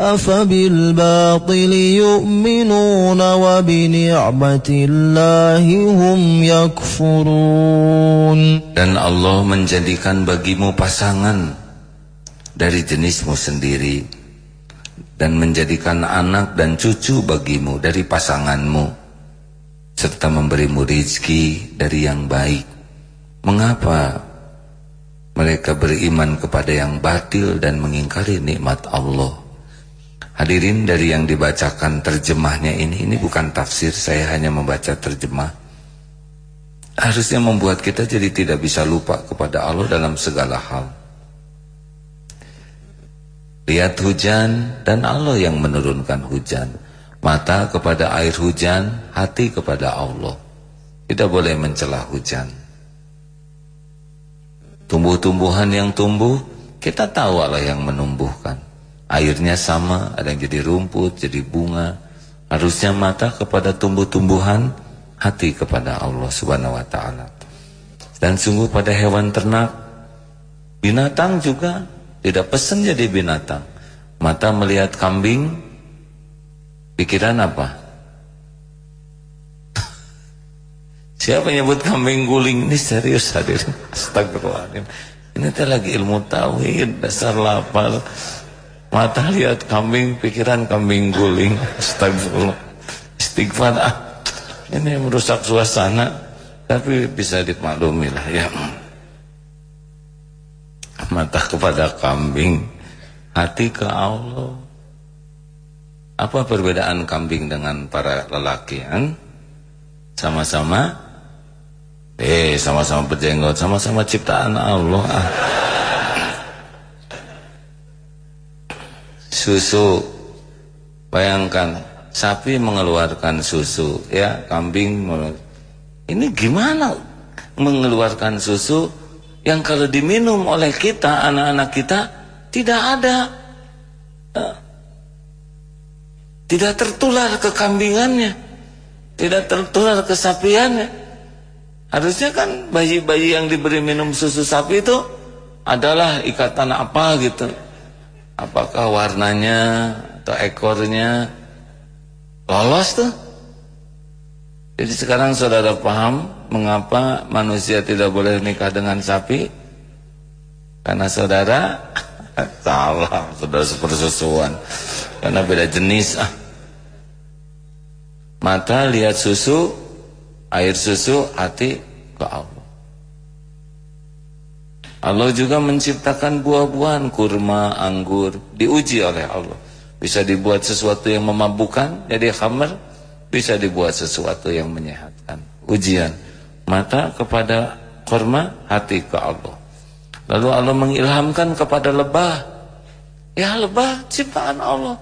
أفبالباطل يؤمنون وبنعمة الله هم يكفرون Dan Allah menjadikan bagimu pasangan dari jenismu sendiri dan menjadikan anak dan cucu bagimu dari pasanganmu serta memberimu rizki dari yang baik. Mengapa mereka beriman kepada yang batil dan mengingkari nikmat Allah? Hadirin dari yang dibacakan terjemahnya ini Ini bukan tafsir Saya hanya membaca terjemah. Harusnya membuat kita jadi tidak bisa lupa kepada Allah dalam segala hal. Lihat hujan dan Allah yang menurunkan hujan. Mata kepada air hujan Hati kepada Allah. Tidak boleh mencelah hujan. Tumbuh-tumbuhan yang tumbuh Kita tahu Allah yang menumbuhkan Airnya sama, ada yang jadi rumput, jadi bunga. Harusnya mata kepada tumbuh-tumbuhan, hati kepada Allah Subhanahu wa taala. Dan sungguh pada hewan ternak, binatang juga tidak pesan jadi binatang. Mata melihat kambing, pikiran apa? Siapa nyebut kambing guling? Ini serius hadir. Astagfirullahaladzim. Ini teh lagi ilmu tauhid, dasar lapal. Mata lihat kambing, pikiran kambing guling. Astagfirullah. Istighfar ah. Ini merusak suasana, tapi bisa dimaklumi lah ya. Mata kepada kambing, hati ke Allah. Apa perbedaan kambing dengan para lelaki? Sama-sama Eh, sama-sama berjenggot, sama-sama ciptaan Allah. Ah. Susu. Bayangkan sapi mengeluarkan susu ya kambing ini gimana mengeluarkan susu yang kalau diminum oleh kita anak-anak kita tidak ada eh, tidak tertular ke kambingannya tidak tertular ke sapiannya. Harusnya kan bayi-bayi yang diberi minum susu sapi itu adalah ikatan apa gitu. Apakah warnanya atau ekornya lolos tuh. Jadi sekarang saudara paham mengapa manusia tidak boleh nikah dengan sapi? Karena saudara salah, saudara sepersusuan. Karena beda jenis ah. Mata lihat susu, air susu, hati ke Allah. Allah juga menciptakan buah-buahan kurma, anggur diuji oleh Allah. Bisa dibuat sesuatu yang memabukkan jadi khamar, bisa dibuat sesuatu yang menyehatkan. Ujian mata kepada kurma, hati ke Allah. Lalu Allah mengilhamkan kepada lebah. Ya lebah ciptaan Allah.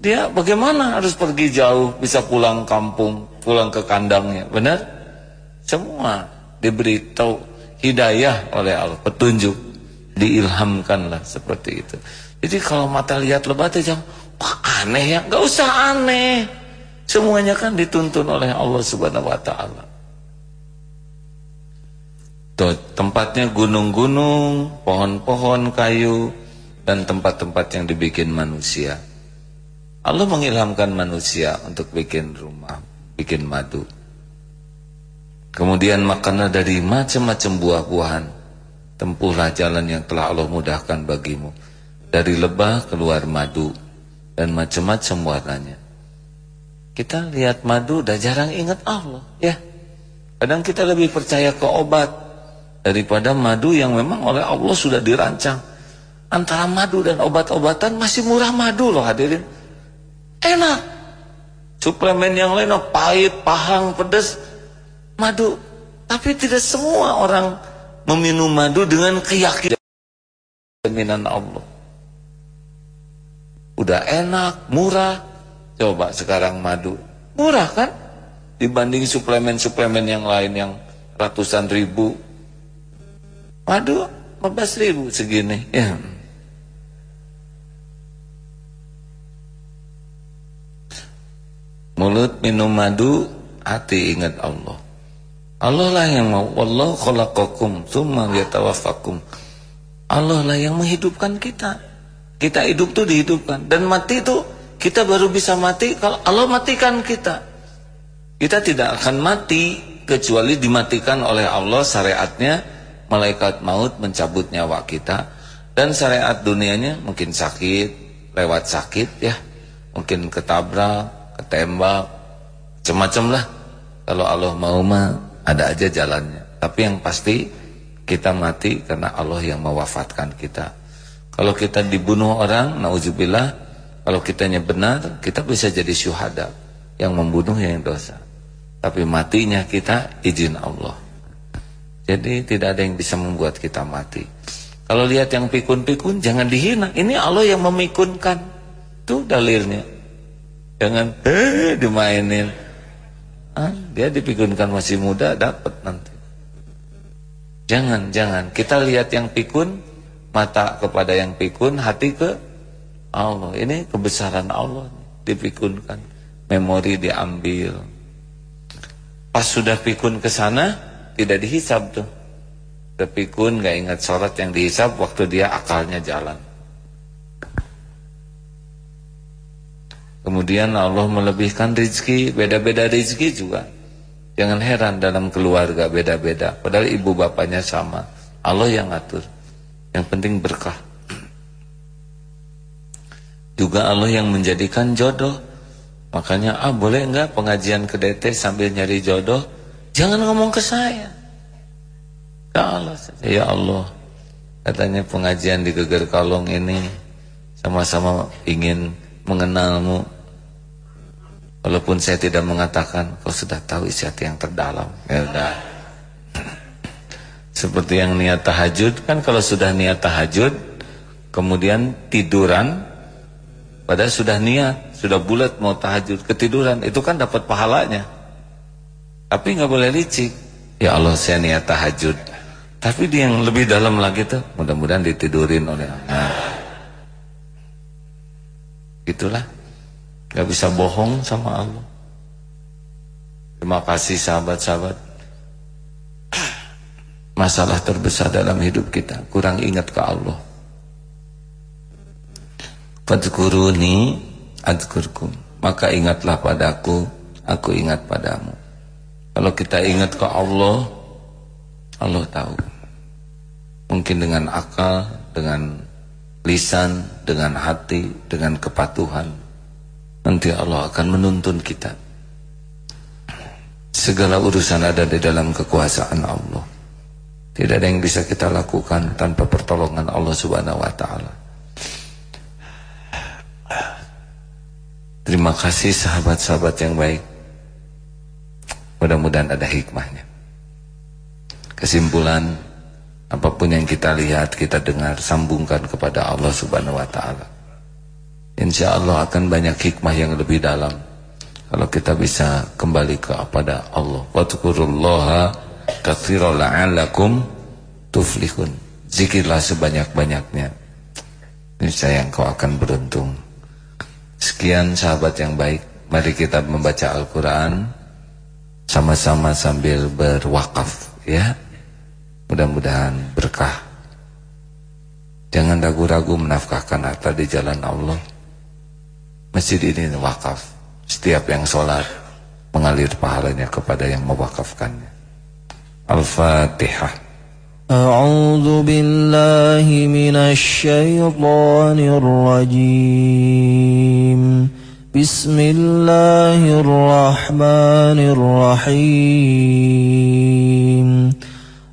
Dia bagaimana harus pergi jauh bisa pulang kampung, pulang ke kandangnya. Benar? Semua diberitahu hidayah oleh Allah, petunjuk, diilhamkanlah seperti itu. Jadi kalau mata lihat lebat itu wah aneh ya, nggak usah aneh. Semuanya kan dituntun oleh Allah Subhanahu wa taala. Tempatnya gunung-gunung, pohon-pohon kayu dan tempat-tempat yang dibikin manusia. Allah mengilhamkan manusia untuk bikin rumah, bikin madu. Kemudian makanlah dari macam-macam buah-buahan. Tempuhlah jalan yang telah Allah mudahkan bagimu. Dari lebah keluar madu dan macam-macam warnanya. Kita lihat madu udah jarang ingat Allah, ya. Kadang kita lebih percaya ke obat daripada madu yang memang oleh Allah sudah dirancang. Antara madu dan obat-obatan masih murah madu loh hadirin. Enak. Suplemen yang lain oh, pahit, pahang, pedas madu. Tapi tidak semua orang meminum madu dengan keyakinan jaminan Allah. Udah enak, murah. Coba sekarang madu. Murah kan? Dibanding suplemen-suplemen yang lain yang ratusan ribu. Madu 15 ribu segini. Ya. Mulut minum madu, hati ingat Allah. Allah lah yang mau. Wallahu khalaqakum tsumma yatawaffakum Allah lah yang menghidupkan kita. Kita hidup tuh dihidupkan. Dan mati itu kita baru bisa mati kalau Allah matikan kita. Kita tidak akan mati kecuali dimatikan oleh Allah syariatnya. Malaikat maut mencabut nyawa kita. Dan syariat dunianya mungkin sakit lewat sakit ya. Mungkin ketabrak ketembak macam-macam lah. Kalau Allah mau mah ada aja jalannya. Tapi yang pasti kita mati karena Allah yang mewafatkan kita. Kalau kita dibunuh orang, nauzubillah, kalau kitanya benar, kita bisa jadi syuhada. Yang membunuh yang dosa. Tapi matinya kita izin Allah. Jadi tidak ada yang bisa membuat kita mati. Kalau lihat yang pikun-pikun jangan dihina. Ini Allah yang memikunkan. Itu dalilnya. Jangan eh dimainin. Ah, dia dipikunkan masih muda dapat nanti. Jangan, jangan. Kita lihat yang pikun, mata kepada yang pikun, hati ke Allah. Ini kebesaran Allah dipikunkan. Memori diambil. Pas sudah pikun ke sana, tidak dihisap tuh. Terpikun gak ingat sholat yang dihisap waktu dia akalnya jalan. Kemudian Allah melebihkan rizki, beda-beda rizki juga. Jangan heran dalam keluarga beda-beda. Padahal ibu bapaknya sama. Allah yang ngatur. Yang penting berkah. Juga Allah yang menjadikan jodoh. Makanya, ah boleh enggak pengajian ke DT sambil nyari jodoh? Jangan ngomong ke saya. Ya Allah, ya Allah. Katanya pengajian di Geger Kalong ini sama-sama ingin mengenalmu. Walaupun saya tidak mengatakan kau sudah tahu isi hati yang terdalam ya udah seperti yang niat tahajud kan kalau sudah niat tahajud kemudian tiduran padahal sudah niat sudah bulat mau tahajud ketiduran itu kan dapat pahalanya. Tapi nggak boleh licik. Ya Allah saya niat tahajud. Tapi dia yang lebih dalam lagi tuh mudah-mudahan ditidurin oleh nah, Itulah. Gak bisa bohong sama Allah. Terima kasih sahabat-sahabat. masalah terbesar dalam hidup kita, kurang ingat ke Allah. Fadkuruni adkurkum. Maka ingatlah padaku, aku ingat padamu. Kalau kita ingat ke Allah, Allah tahu. Mungkin dengan akal, dengan lisan, dengan hati, dengan kepatuhan. Nanti Allah akan menuntun kita. Segala urusan ada di dalam kekuasaan Allah. Tidak ada yang bisa kita lakukan tanpa pertolongan Allah Subhanahu wa taala. Terima kasih sahabat-sahabat yang baik. Mudah-mudahan ada hikmahnya. Kesimpulan apa pun yang kita lihat, kita dengar, sambungkan kepada Allah Subhanahu wa taala. Insya Allah akan banyak hikmah yang lebih dalam kalau kita bisa kembali kepada Allah. Wadkurullaha katsiran la'allakum tuflihun. Zikirlah sebanyak-banyaknya. Niscaya engkau akan beruntung. Sekian sahabat yang baik, mari kita membaca Al-Qur'an sama-sama sambil berwakaf ya. Mudah-mudahan berkah. Jangan ragu-ragu menafkahkan harta di jalan Allah. Masjid ini wakaf. Setiap yang sholat mengalir pahalanya kepada yang mewakafkannya. Al-Fatihah. أعوذ بالله من الشيطان الرجيم بسم الله الرحمن الرحيم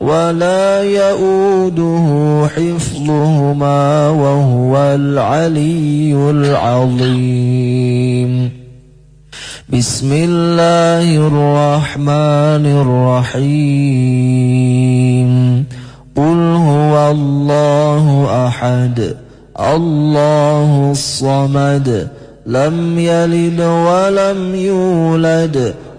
ولا يؤوده حفظهما وهو العلي العظيم. بسم الله الرحمن الرحيم. قل هو الله أحد الله الصمد لم يلد ولم يولد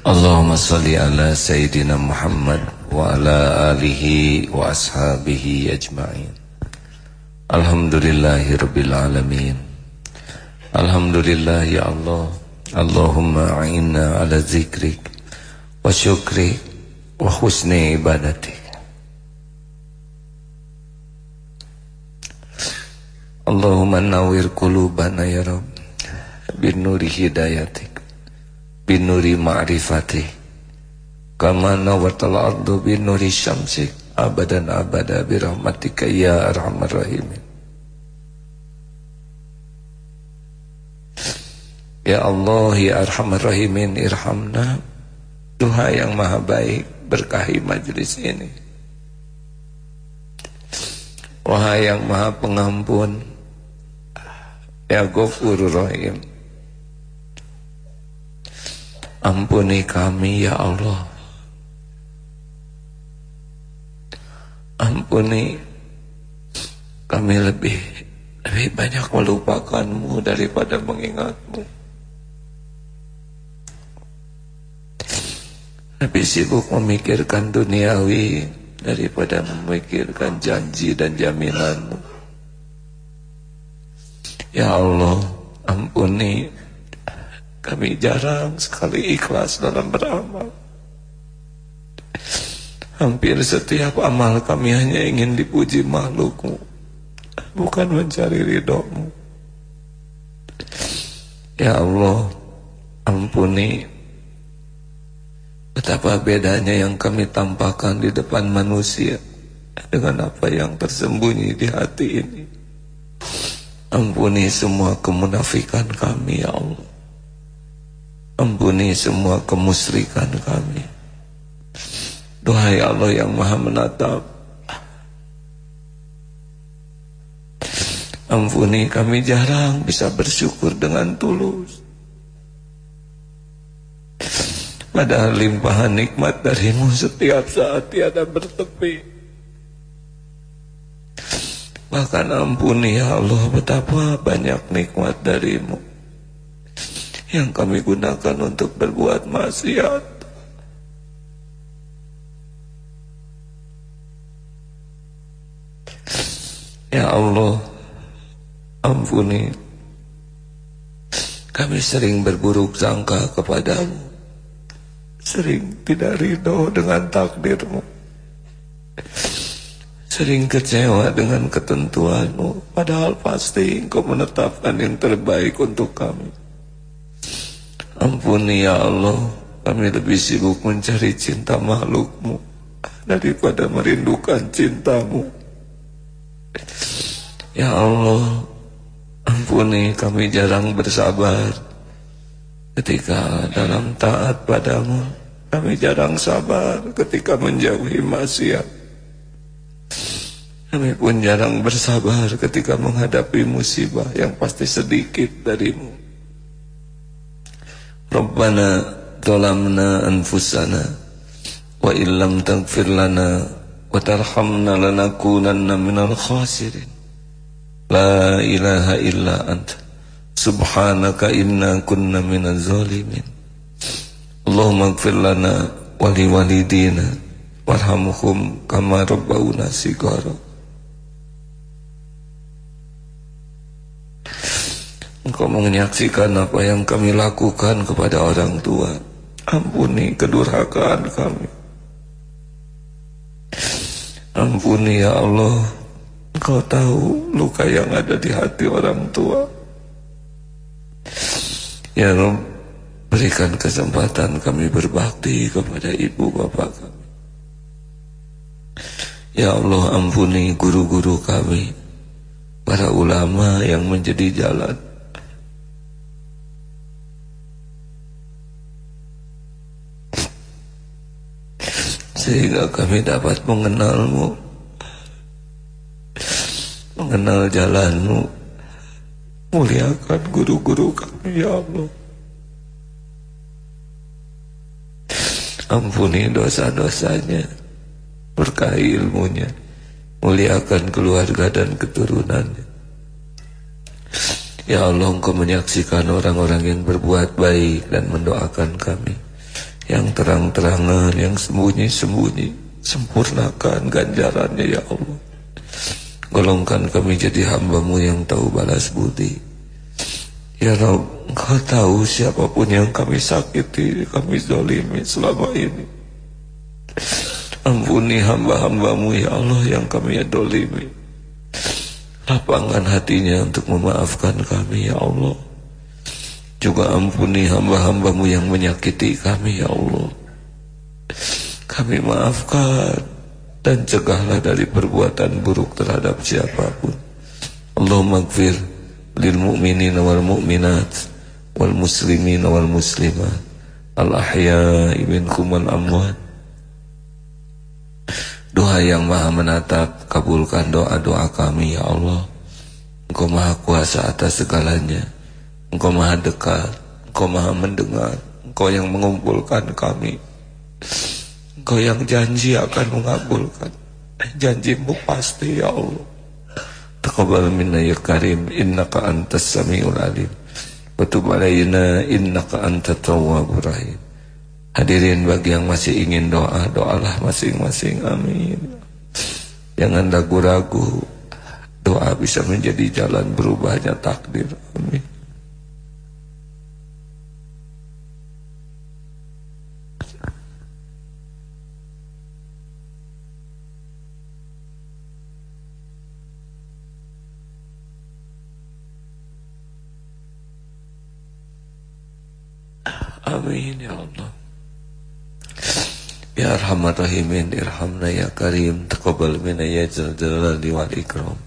اللهم صل على سيدنا محمد وعلى آله وأصحابه أجمعين. الحمد لله رب العالمين. الحمد لله يا الله. اللهم أعنا على ذكرك وشكرك وحسن عبادتك. Allahumma nawir qulubana ya Rabb bin nuri hidayatik bin nuri ma'rifatik kama nawatal ardu bin nuri syamsik abadan abada bi rahmatika ya arhamar rahimin. Ya Allah ya arhamar rahimin irhamna. Tuhan yang maha baik berkahi majlis ini. Wahai yang maha pengampun. Ya Ghafurur Rahim Ampuni kami ya Allah. Ampuni kami lebih lebih banyak melupakanmu daripada mengingatmu. Lebih sibuk memikirkan duniawi daripada memikirkan janji dan jaminanmu. Ya Allah ampuni kami jarang sekali ikhlas dalam beramal. Hampir setiap amal kami hanya ingin dipuji makhlukmu Bukan mencari ridhomu. Ya Allah ampuni. Betapa bedanya yang kami tampakkan di depan manusia Dengan apa yang tersembunyi di hati ini. Ampuni semua kemunafikan kami ya Allah Ampuni semua kemusrikan kami. Duhai Allah yang maha menatap. Ampuni kami jarang bisa bersyukur dengan tulus. Padahal limpahan nikmat darimu setiap saat tiada bertepi. Bahkan ampuni ya Allah betapa banyak nikmat darimu Yang kami gunakan untuk berbuat maksiat. Ya Allah Ampuni. Kami sering berburuk sangka kepadamu. Sering tidak ridho dengan takdirmu. Sering kecewa dengan ketentuanmu. Padahal pasti engkau menetapkan yang terbaik untuk kami Ampuni ya Allah. Kami lebih sibuk mencari cinta makhlukmu Daripada merindukan cintamu. Ya Allah Ampuni kami jarang bersabar. Ketika dalam taat padamu Kami jarang sabar ketika menjauhi maksiat. Kami pun jarang bersabar ketika menghadapi musibah yang pasti sedikit darimu. Rabbana zalamna anfusana wa illam taghfir lana wa tarhamna lanakunanna minal khasirin. La ilaha illa anta subhanaka inna kunna minaz zalimin. Allahumma ighfir lana wa liwalidina warhamhum kama sigara. Engkau menyaksikan apa yang kami lakukan kepada orang tua. Ampuni kedurhakaan kami. Ampuni ya Allah. Engkau tahu luka yang ada di hati orang tua. Ya Rob Berikan kesempatan kami berbakti kepada ibu bapak kami. Ya Allah ampuni guru-guru kami Para ulama yang menjadi jalan sehingga kami dapat mengenalmu. Mengenal jalanmu. Muliakan guru-guru kami ya Allah. Ampuni dosa-dosanya. Berkahi ilmunya. Muliakan keluarga dan keturunannya. Ya Allah engkau menyaksikan orang-orang yang berbuat baik dan mendoakan kami Yang terang-terangan, yang sembunyi-sembunyi. Sempurnakan ganjarannya ya Allah. Golongkan kami jadi hambamu yang tahu balas budi. Ya Rabb, engkau tahu siapa pun yang kami sakiti, kami zolimi selama ini. Ampuni hamba-hambamu ya Allah yang kami dolimi. Lapangan hatinya untuk memaafkan kami ya Allah Juga ampuni hamba-hambamu yang menyakiti kami ya Allah. Kami maafkan Dan cegahlah dari perbuatan buruk terhadap siapa pun. Allahumma gfir lil mu'minin wal mu'minat Wal muslimin wal muslimat. Al ahya'i minkum wal amwat. Doa yang maha menatap Kabulkan doa-doa kami ya Allah. Engkau maha kuasa atas segalanya Engkau maha dekat Engkau maha mendengar Engkau yang mengumpulkan kami Engkau yang janji akan mengabulkan Janjimu pasti ya Allah Taqabbal minna ya karim Innaka antas sami'ul alim Watub alayna innaka anta tawwabur rahim Hadirin bagi yang masih ingin doa, doalah masing-masing. Amin. Jangan ragu-ragu. Doa bisa menjadi jalan berubahnya takdir. Amin. Amin ya Allah. Ya Arhamar Rahimin Irhamna ya Karim Taqabal minna ya Jalali wal Ikram.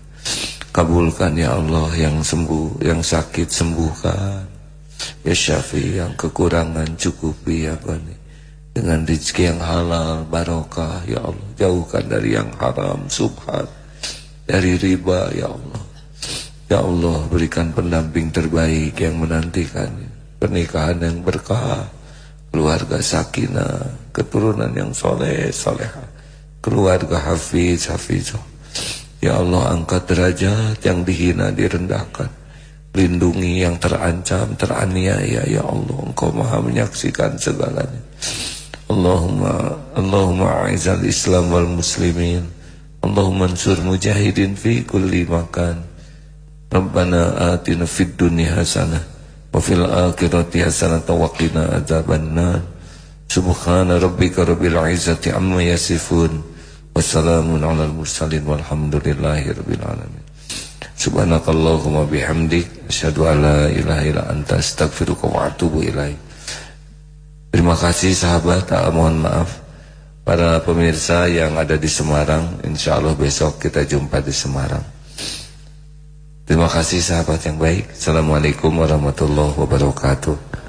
Kabulkan ya Allah yang sembuh Yang sakit sembuhkan. Ya Syafi yang kekurangan cukupi ya Bani Dengan rezeki yang halal barokah ya Allah Jauhkan dari yang haram subhat. Dari riba ya Allah. Ya Allah berikan pendamping terbaik yang menantikannya Pernikahan yang berkah keluarga sakinah, keturunan yang soleh, soleha, keluarga hafiz, hafizoh. Ya Allah angkat derajat yang dihina, direndahkan. Lindungi yang terancam, teraniaya, ya Allah. Engkau maha menyaksikan segalanya. Allahumma, Allahumma aizal islam wal muslimin. Allahumma ansur mujahidin fi kulli makan. Rabbana atina fid dunya hasanah wa fil akhirati hasanatan wa qina adzabannar. Subhana rabbika rabbil izzati amma yasifun. Wassalamun alal mursalin walhamdulillahi rabbil alamin. Subhanakallahumma bihamdik. Asyhadu an la ilaha illa anta astaghfiruka wa atubu ilaik. Terima kasih sahabat. Mohon maaf. Para pemirsa yang ada di Semarang insyaallah besok kita jumpa di Semarang Terima kasih sahabat yang baik. Assalamualaikum warahmatullahi wabarakatuh.